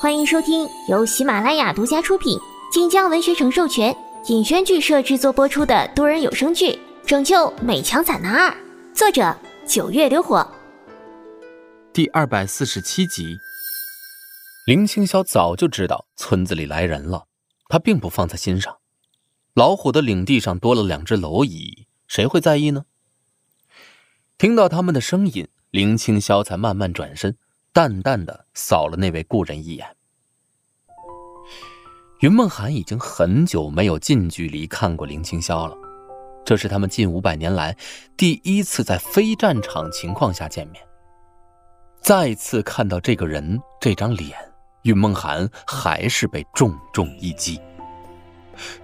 欢迎收听由喜马拉雅独家出品、晋江文学城授权、尹轩剧社制作播出的多人有声剧《拯救美强惨男二》，作者九月流火。第二百四十七集。林青霄早就知道村子里来人了，他并不放在心上。老虎的领地上多了两只蝼蚁，谁会在意呢？听到他们的声音，林青霄才慢慢转身。淡淡的扫了那位故人一眼。云梦涵已经很久没有近距离看过林青霄了，这是他们近五百年来第一次在非战场情况下见面。再次看到这个人这张脸，云梦涵还是被重重一击。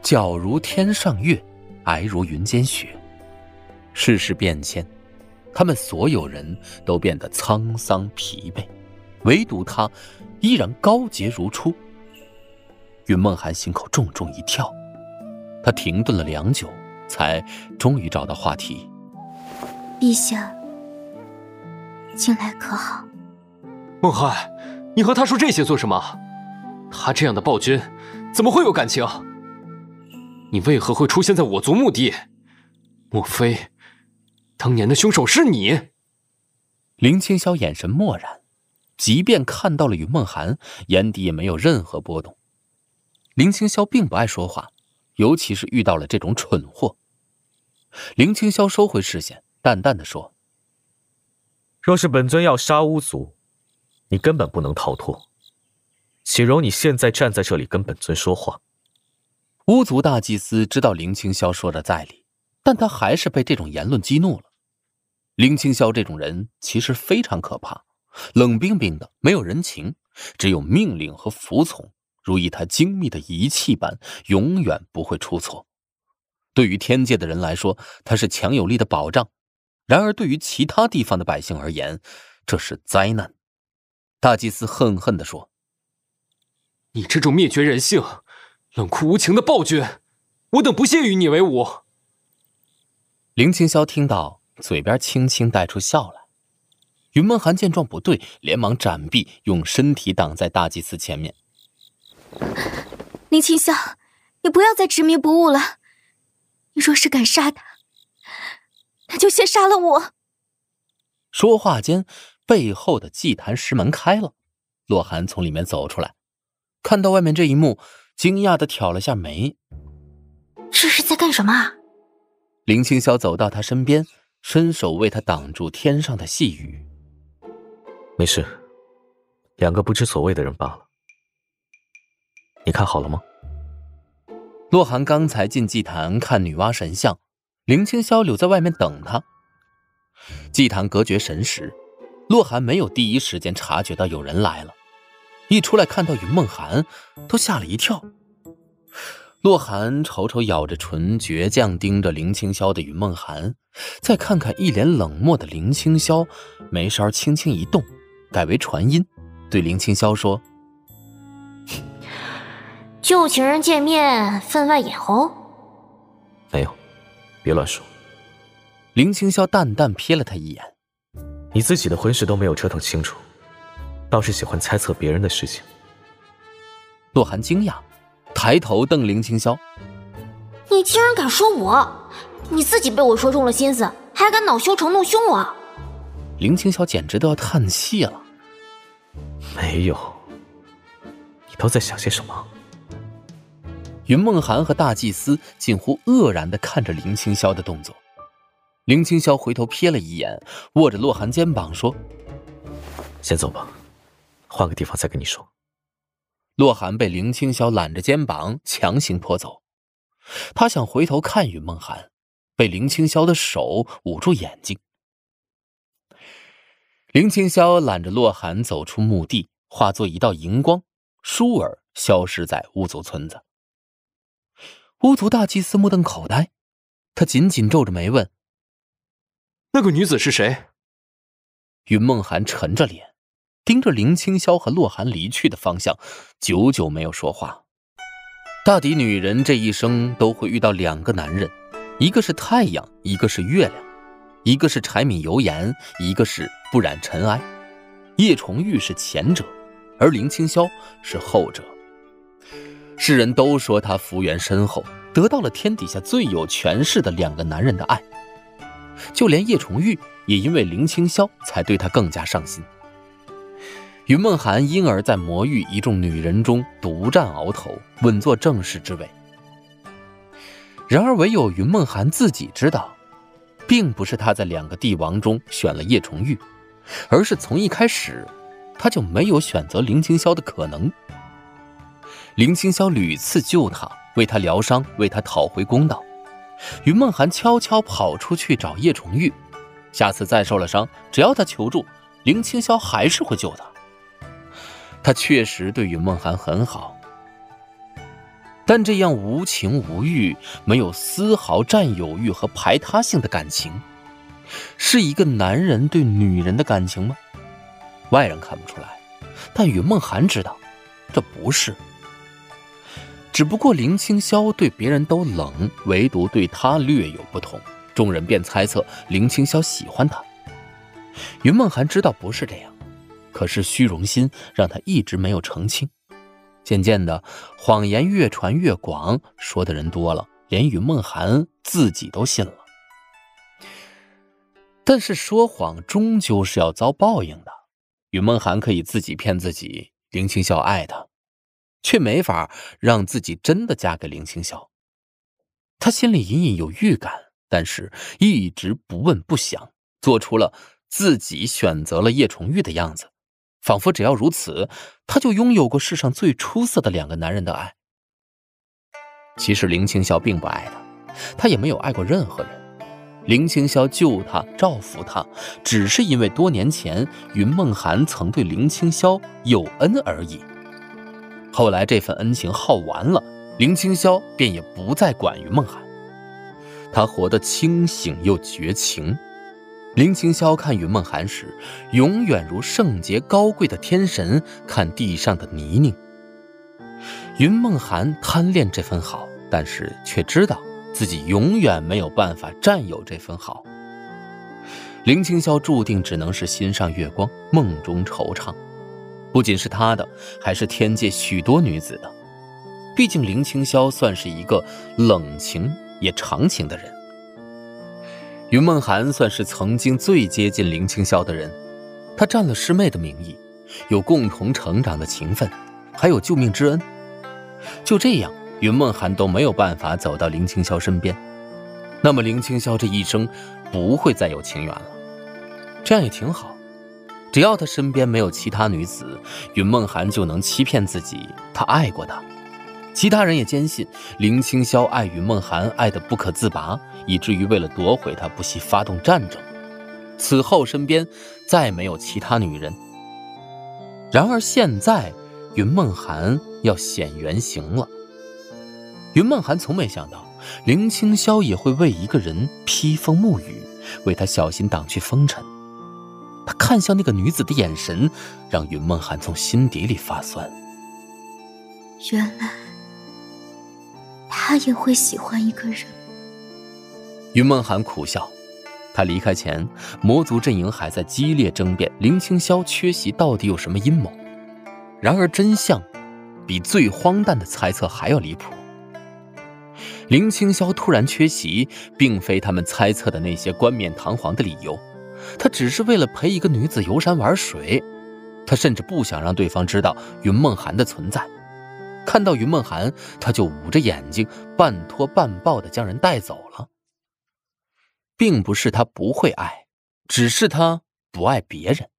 皎如天上月，皑如云间雪。世事变迁，他们所有人都变得沧桑疲惫。唯独他依然高洁如初。云梦涵心口重重一跳，他停顿了良久，才终于找到话题：“陛下，近来可好？”梦涵，你和他说这些做什么？他这样的暴君，怎么会有感情？你为何会出现在我族墓地？莫非当年的凶手是你？林青霄眼神漠然。即便看到了云梦涵，眼底也没有任何波动。林青霄并不爱说话，尤其是遇到了这种蠢货。林青霄收回视线，淡淡的说：“若是本尊要杀巫族，你根本不能逃脱。岂容你现在站在这里跟本尊说话？”巫族大祭司知道林青霄说的在理，但他还是被这种言论激怒了。林青霄这种人其实非常可怕。冷冰冰的，没有人情，只有命令和服从，如一台精密的仪器般，永远不会出错。对于天界的人来说，他是强有力的保障；然而，对于其他地方的百姓而言，这是灾难。大祭司恨恨地说：“你这种灭绝人性、冷酷无情的暴君，我等不屑与你为伍。”林青霄听到，嘴边轻轻带出笑来。云梦涵见状不对，连忙闪避，用身体挡在大祭司前面。林清霄，你不要再执迷不悟了。你若是敢杀他，那就先杀了我。说话间，背后的祭坛石门开了，洛寒从里面走出来，看到外面这一幕，惊讶的挑了下眉。这是在干什么？林青霄走到他身边，伸手为他挡住天上的细雨。没事，两个不知所谓的人罢了。你看好了吗？洛寒刚才进祭坛看女娲神像，林青霄留在外面等他。祭坛隔绝神识，洛寒没有第一时间察觉到有人来了，一出来看到云梦寒，都吓了一跳。洛寒瞅瞅咬着唇、倔强盯着林青霄的云梦寒，再看看一脸冷漠的林青霄，眉梢轻轻一动。改为传音，对林青霄说：“旧情人见面，分外眼红。”没有，别乱说。林青霄淡淡瞥了他一眼：“你自己的婚事都没有折腾清楚，倒是喜欢猜测别人的事情。”洛寒惊讶，抬头瞪林青霄：“你竟然敢说我？你自己被我说中了心思，还敢恼羞成怒凶我？”林青霄简直都要叹气了。没有，你都在想些什么？云梦涵和大祭司近乎愕然的看着林青霄的动作。林青霄回头瞥了一眼，握着洛寒肩膀说：“先走吧，换个地方再跟你说。”洛寒被林青霄揽着肩膀强行拖走，他想回头看云梦涵，被林青霄的手捂住眼睛。林青霄揽着洛寒走出墓地，化作一道荧光，倏尔消失在巫族村子。巫族大祭司目瞪口呆，他紧紧皱着眉问：“那个女子是谁？”云梦涵沉着脸，盯着林清霄和洛寒离去的方向，久久没有说话。大抵女人这一生都会遇到两个男人，一个是太阳，一个是月亮。一个是柴米油盐，一个是不染尘埃。叶崇玉是前者，而林清霄是后者。世人都说他福缘深厚，得到了天底下最有权势的两个男人的爱，就连叶重玉也因为林清霄才对他更加上心。云梦涵因而，在魔域一众女人中独占鳌头，稳坐正室之位。然而，唯有云梦涵自己知道，并不是他在两个帝王中选了叶重玉，而是从一开始，他就没有选择林清霄的可能。林清霄屡次救他，为他疗伤，为他讨回公道。云梦涵悄悄跑出去找叶重玉，下次再受了伤，只要他求助，林清霄还是会救他。他确实对云梦涵很好，但这样无情无欲、没有丝毫占有欲和排他性的感情，是一个男人对女人的感情吗？外人看不出来，但云梦涵知道，这不是。只不过林清霄对别人都冷，唯独对他略有不同，众人便猜测林清霄喜欢他。云梦涵知道不是这样。可是虚荣心让他一直没有澄清，渐渐的谎言越传越广，说的人多了，连云梦涵自己都信了。但是说谎终究是要遭报应的，云梦涵可以自己骗自己，林青霄爱她，却没法让自己真的嫁给林青霄。她心里隐隐有预感，但是一直不问不想，做出了自己选择了叶重玉的样子。仿佛只要如此，她就拥有过世上最出色的两个男人的爱。其实林青霄并不爱他，他也没有爱过任何人。林青霄救他、照拂他，只是因为多年前云梦涵曾对林青霄有恩而已。后来这份恩情耗完了，林青霄便也不再管云梦涵，他活得清醒又绝情。林青霄看云梦涵时，永远如圣洁高贵的天神看地上的泥泞。云梦涵贪恋这份好，但是却知道自己永远没有办法占有这份好。林青霄注定只能是心上月光，梦中惆怅，不仅是他的，还是天界许多女子的。毕竟林青霄算是一个冷情也长情的人。云梦涵算是曾经最接近林青霄的人，他占了师妹的名义，有共同成长的情分，还有救命之恩。就这样，云梦涵都没有办法走到林青霄身边，那么林青霄这一生不会再有情缘了。这样也挺好，只要他身边没有其他女子，云梦涵就能欺骗自己，他爱过她。其他人也坚信林青霄爱云梦涵，爱得不可自拔，以至于为了夺回她不惜发动战争。此后身边再没有其他女人。然而现在，云梦涵要显原形了。云梦涵从没想到林青霄也会为一个人披风沐雨，为他小心挡去风尘。他看向那个女子的眼神，让云梦涵从心底里发酸。原来。他也会喜欢一个人。云梦涵苦笑，他离开前，魔族阵营还在激烈争辩林青霄缺席到底有什么阴谋。然而真相，比最荒诞的猜测还要离谱。林青霄突然缺席，并非他们猜测的那些冠冕堂皇的理由，他只是为了陪一个女子游山玩水。他甚至不想让对方知道云梦涵的存在。看到云梦涵，他就捂着眼睛，半拖半抱的将人带走了。并不是他不会爱，只是他不爱别人。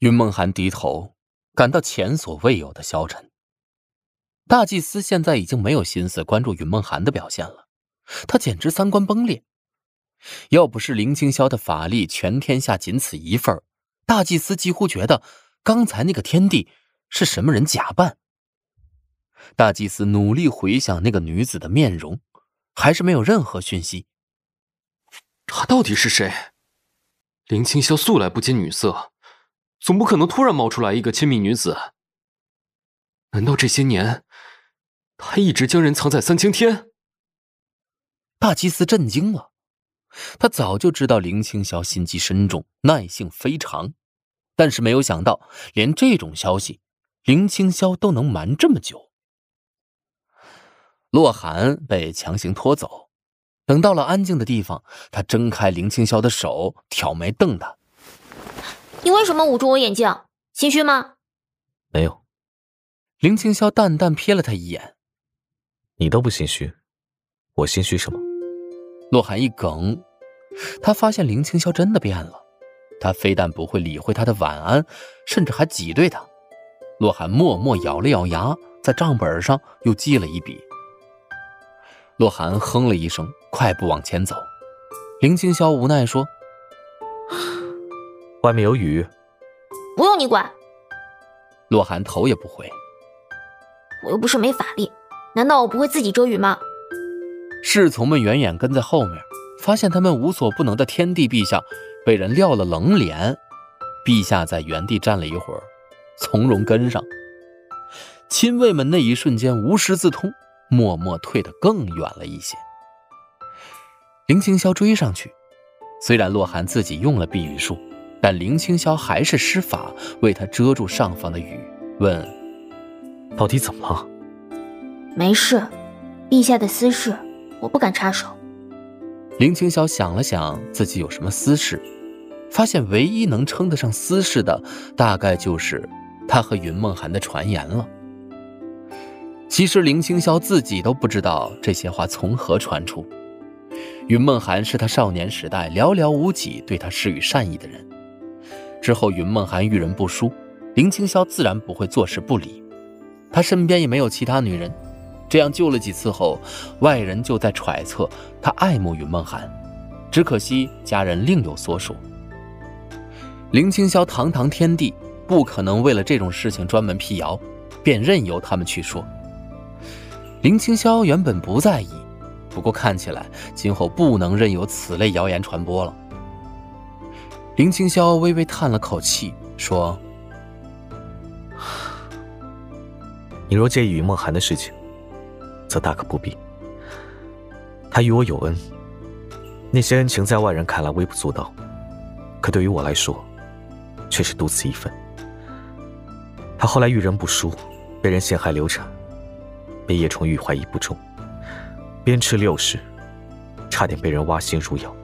云梦涵低头，感到前所未有的消沉。大祭司现在已经没有心思关注云梦涵的表现了，他简直三观崩裂。要不是林清霄的法力全天下仅此一份大祭司几乎觉得刚才那个天帝是什么人假扮。大祭司努力回想那个女子的面容，还是没有任何讯息。她到底是谁？林清霄素来不近女色，总不可能突然冒出来一个亲密女子。难道这些年，他一直将人藏在三清天？大祭司震惊了，他早就知道林清霄心机深重，耐性非常，但是没有想到，连这种消息，林青霄都能瞒这么久。洛寒被强行拖走，等到了安静的地方，他挣开林青霄的手，挑眉瞪他：“你为什么捂住我眼睛？心虚吗？”“没有。”林青霄淡淡瞥了他一眼：“你都不心虚，我心虚什么？”洛寒一梗，他发现林青霄真的变了。他非但不会理会他的晚安，甚至还挤兑他。洛寒默默咬了咬牙，在账本上又记了一笔。洛寒哼了一声，快步往前走。林青霄无奈说：“外面有雨，不用你管。”洛寒头也不回：“我又不是没法力，难道我不会自己遮雨吗？”侍从们远远跟在后面，发现他们无所不能的天帝陛下。被人撂了冷脸，陛下在原地站了一会儿，从容跟上。亲卫们那一瞬间无师自通，默默退得更远了一些。林青霄追上去，虽然洛寒自己用了避雨术，但林青霄还是施法为他遮住上方的雨，问：“到底怎么了？”“没事，陛下的私事，我不敢插手。”林青霄想了想自己有什么私事，发现唯一能称得上私事的，大概就是他和云梦涵的传言了。其实林青霄自己都不知道这些话从何传出。云梦涵是他少年时代寥寥无几对他施予善意的人，之后云梦涵遇人不淑，林青霄自然不会坐视不理。他身边也没有其他女人。这样救了几次后，外人就在揣测他爱慕云梦寒，只可惜家人另有所属。林青霄堂堂天帝，不可能为了这种事情专门辟谣，便任由他们去说。林青霄原本不在意，不过看起来今后不能任由此类谣言传播了。林青霄微微叹了口气，说：“你若介意云梦寒的事情。”则大可不必。他与我有恩，那些恩情在外人看来微不足道，可对于我来说，却是独此一份。他后来遇人不淑，被人陷害流产，被叶崇玉怀疑不忠，鞭笞六世，差点被人挖心入药。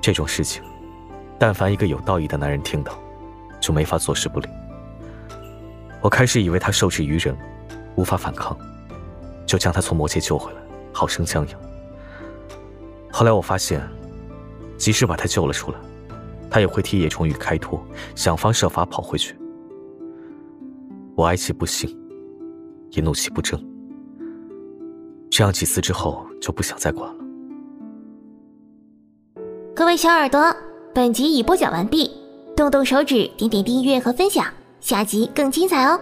这种事情，但凡一个有道义的男人听到，就没法坐视不理。我开始以为他受制于人，无法反抗。就将他从魔界救回来，好生将养。后来我发现，即使把他救了出来，他也会替叶崇玉开脱，想方设法跑回去。我哀其不幸，也怒其不争。这样几次之后，就不想再管了。各位小耳朵，本集已播讲完毕，动动手指，点点订阅和分享，下集更精彩哦！